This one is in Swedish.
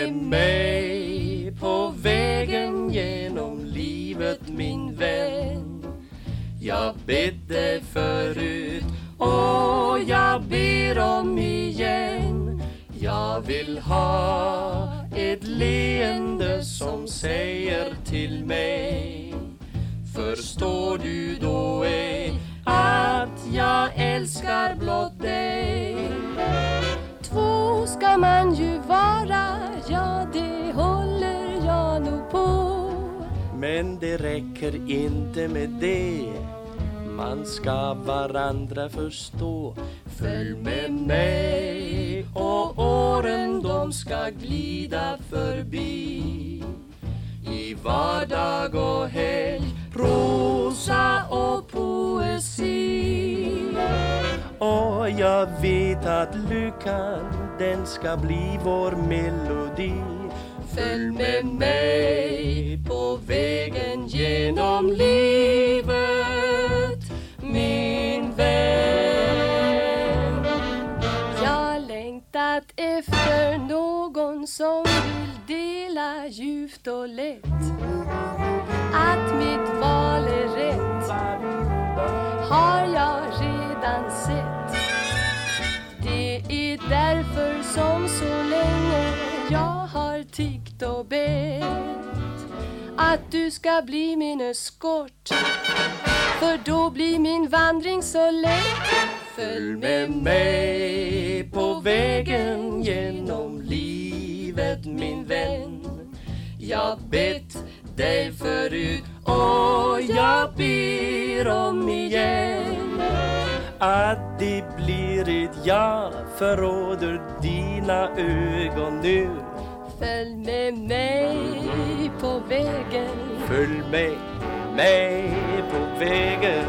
Med mig på vägen genom livet min vän. Jag bedde förut och jag ber om igen. Jag vill ha ett leende som säger till mig Förstår du då ej att jag älskar blott dig? Två ska man ju vara, Men det räcker inte med det. Man ska varandra förstå. Följ med mig och åren de ska glida förbi. I vardag och helg, prosa och poesi. Och jag vet att lyckan den ska bli vår melodi. Följ med mig på vägen genom livet min vän. Jag längtat efter någon som vill dela djupt och lätt Att mitt val är rätt. Har jag tiggt och bett Att du ska bli min eskort. För då blir min vandring så lätt. Följ med mig på vägen genom livet min vän. Jag bett dig förut och jag ber om igen. Att det blir ett ja förråder dina ögon nu. Följ med mig på vägen. Följ med mig på vägen.